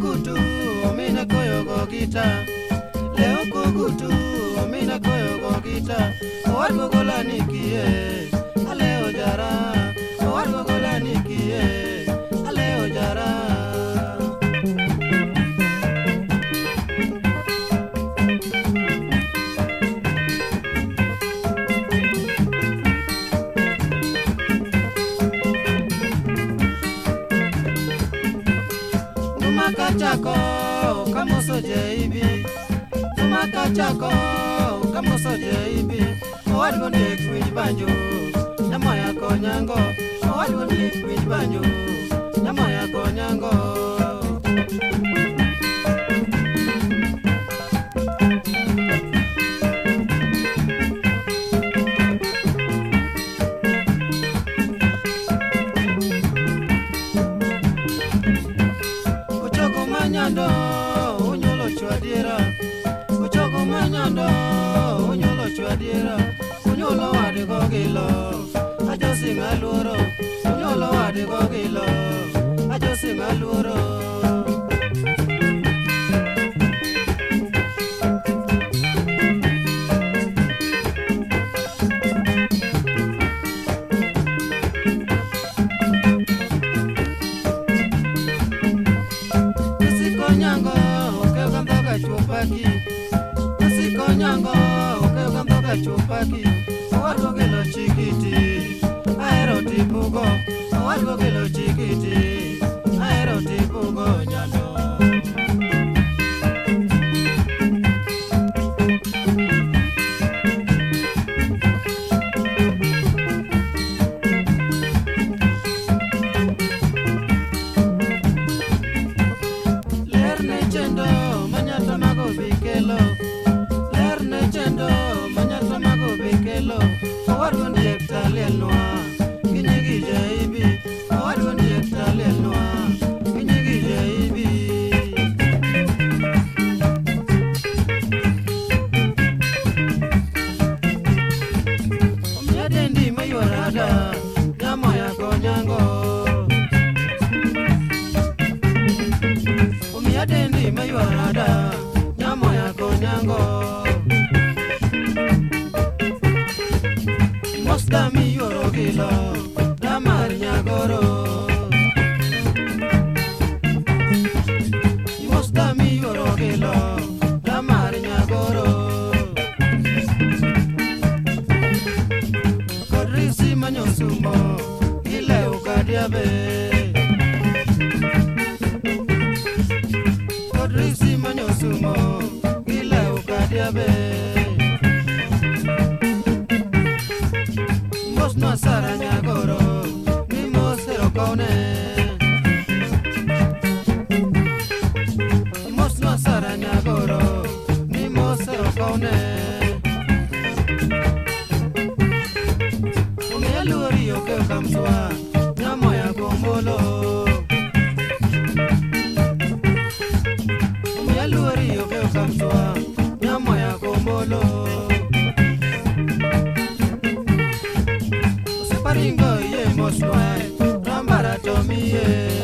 kukutu mina koyo go gita leo kukutu mina koyo go gita watu gola nikie aleo jara. chako kamoso jeibi tumaka chako kamoso jeibi owadgo ndik wich banjo nemoya konyango owadgo ndik wich banjo manyando onyolo chwadiera Ochoko manyando onyolo chwadiera Onyolo wadgo gilo Ajo sing aluoro nango okegombo ga chupaki owadwo kelo chikiti ahero tipugo owadwo kelo chikiti ahero tipugo nyalo yadendi maywarada nyamoya konyango. nyango mosda miyoro kilo damar nyagoro mosda miyoro kilo damar nyagoro kodrisi manyosumbo ile ukadiabe kod risi manyosumo ileu kadiabe kod risi manyosumo gileu kadiabe mosno sara nyagoro ni mosero kone mosno sara nyagoro ni mosero kone omiya luori okeo kamswa nyamoya nyamoya gombolo Oseparingo iye moswae rambara tomiye